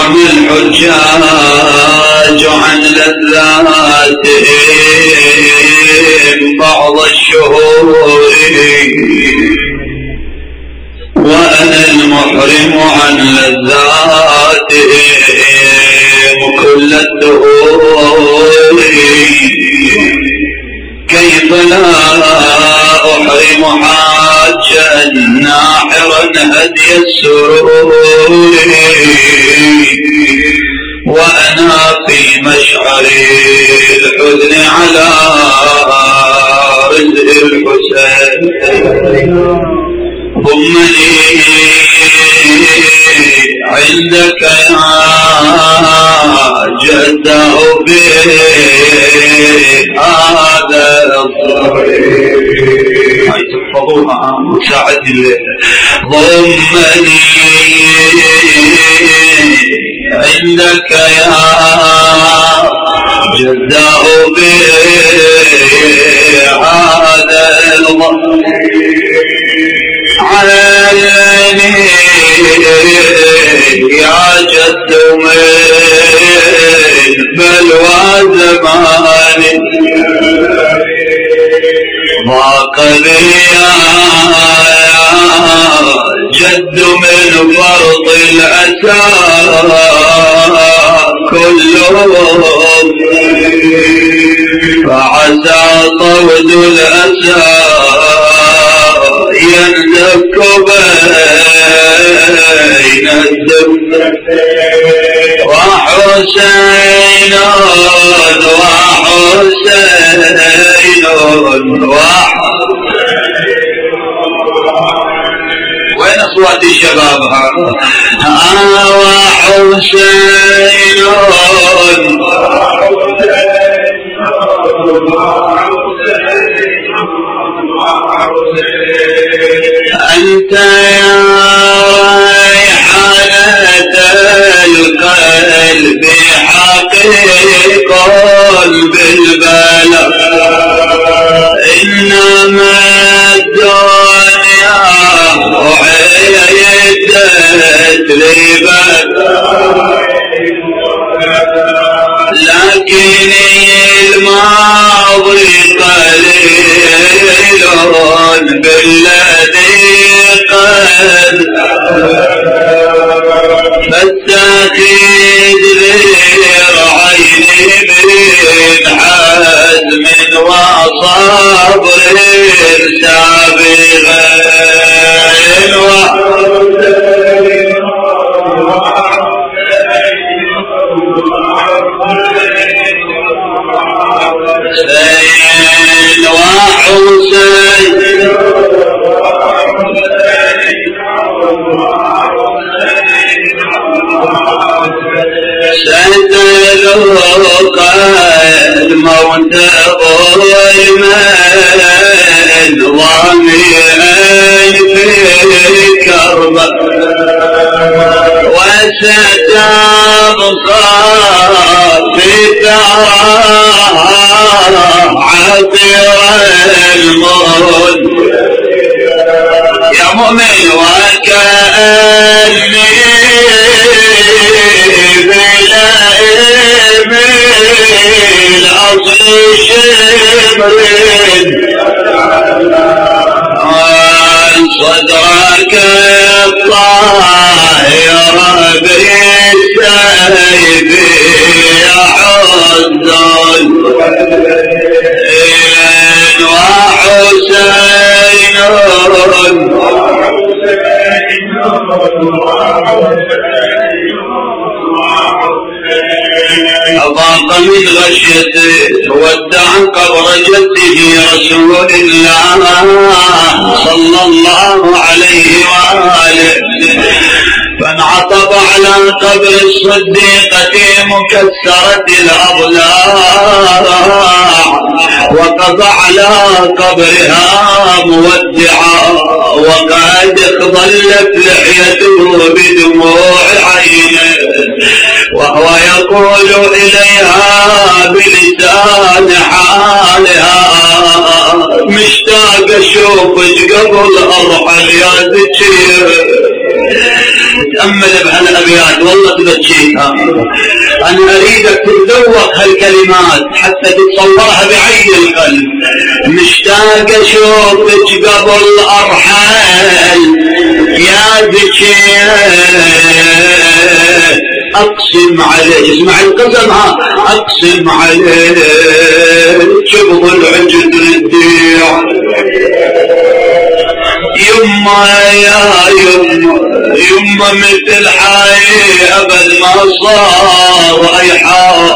حرم الحجاج عن لذاتهم بعض الشهور. وأنا المحرم عن لذاتهم كل الدهور. كيف لا أحرم حاجا ناحرا هدي السرور. وأنا في مشعر الحزن على رزق الحسين. ضمني عندك يا جده هذا الطريق. تحفظوها مساعد ضمني عندك يا جده هذا الطريق عليني يا جد من يا جد من فرط الأسى كلهم. فعسى طود الأسى يندك بين الدم. وحسين وحسين. وين اصوات الشباب ها. وحسين. أنت يا غير عيني من حزم وصبر سابغ الموت ظلما ضميرا في كربة وستبقى في ثراها عطر الموت يا مؤمن وكأني بلائم الأصل شبر صدرك الطاهر بالسيف يحز وحسين من غشيته ودع قبر جده رسول الله صلى الله عليه وآله. فانعطب على قبر الصديقة مكسرة الأضلاع وقضى على قبرها مودعا وقد ظلت لحيته بدموع عينه وهو يقول إليها بلسان حالها مشتاق اشوفك قبل أرحل يا ذكر تتأمل بهالأبيات والله تبكيها أنا أريدك تتذوق هالكلمات حتى تتصورها بعين القلب. مشتاق أشوفك قبل أرحل يا ذكي. أقسم عليك اسمع القسم ها. أقسم عليك شبه العجد الديع يما يا يما يما مثل حي أبد ما صار اي حال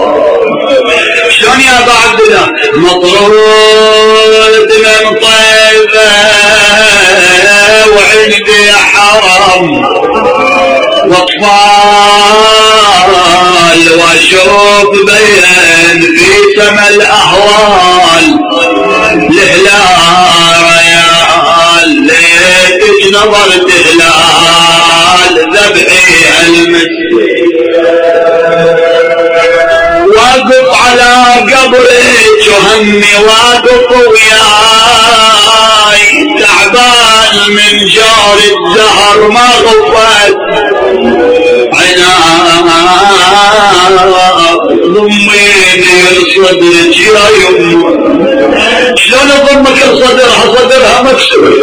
شلون يا أبا عبد الله؟ مطرود من طيبة وعندي حرم وأطفال وأشوف بين في سما الأهوال. نظرت هلال ذبحي المسجد واقف على قبرك وهمي واقف وياي. تعبان من جار الدهر ما غفت عناد شلون اضمك صدرها مكسور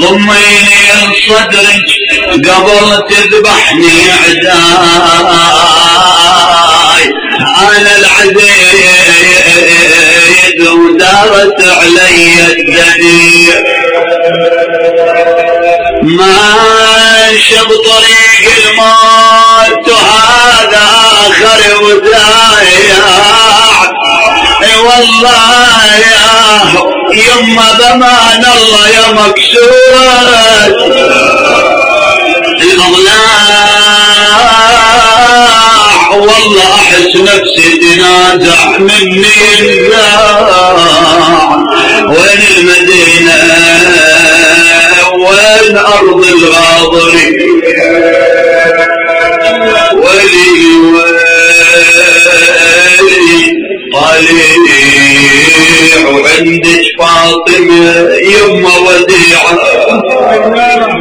ضميني لصدرك قبل تذبحني عداي أنا العزيز ودارت علي الدنيا ماشي بطريق الموت اي والله يا يما بمان الله يا مكسورة الاضلاع والله أحس نفسي تنازع مني الزاع وين المدينة؟ وين أرض الغاضرين؟ ولي ولي طليع وعندك فاطمة يما وديعة.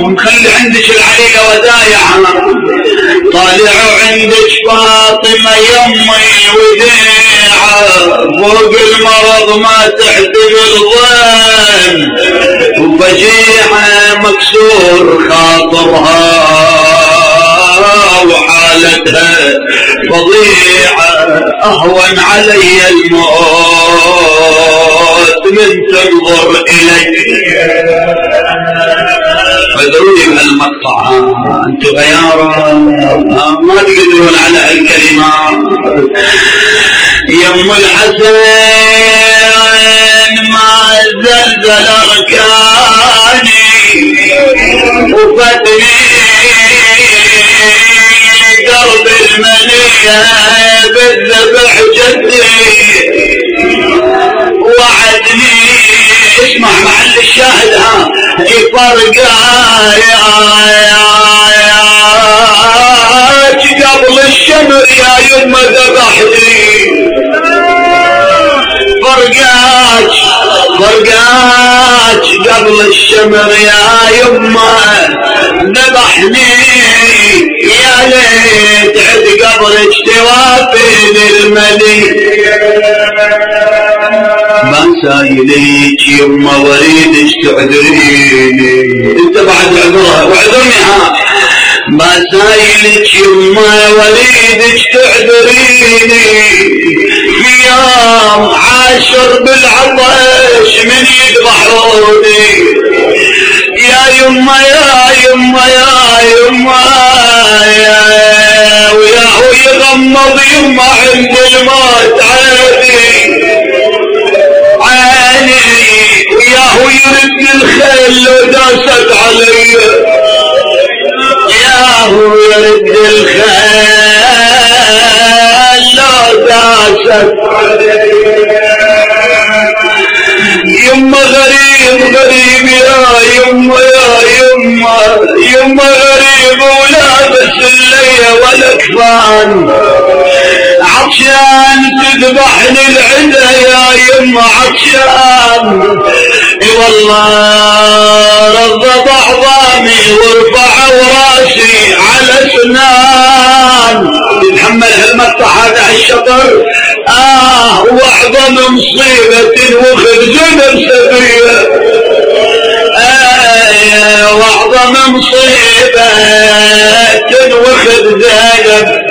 ومخلي عندك العليلة ودايعة. طالع وعندك فاطمة يمي وديعة. فوق المرض ما تحتمل ظن وفجيعة مكسور خاطرها وحالتها فظيعة. أهون علي الموت. من تنظر إلي من المقطع أنتم غيارة ما تقدرون على هالكلمات يم الحسن ما زلزل أركاني وفتني درب المنية بالذبح جدي وعدني اسمع محل الشاهد ها. يا قبل الشمر يا يما ذبحني. فرقاك فرقاك قبل الشمر يا يما ذبحني. يا ليت عد قبرك توافين الملي ما سايليك يما وريدك تعذريني انت بعد عذرها واعذرني ها ما سايلك يما وريدك تعذريني في يوم عاشر بالعطش من يذبحوني يا يما يا يما يا يما يا وياهو يغمض يما عند الموت عيني عيني وياهو يرد الخيل لو داست علي ياهو يرد الخيل لو داست يما غريب غريب يا يما يا يما يما يما غريب ولابس اللي ولا كفان عطشان تذبحني العدا يا يما عطشان. إي والله رضى اعظامي ورفع وراسي على سنان يتحمل هالمقطع هذا الشطر؟ آه وأعظم مصيبة وخرج من سفيه آه واعظم مصيبة وخذ زينب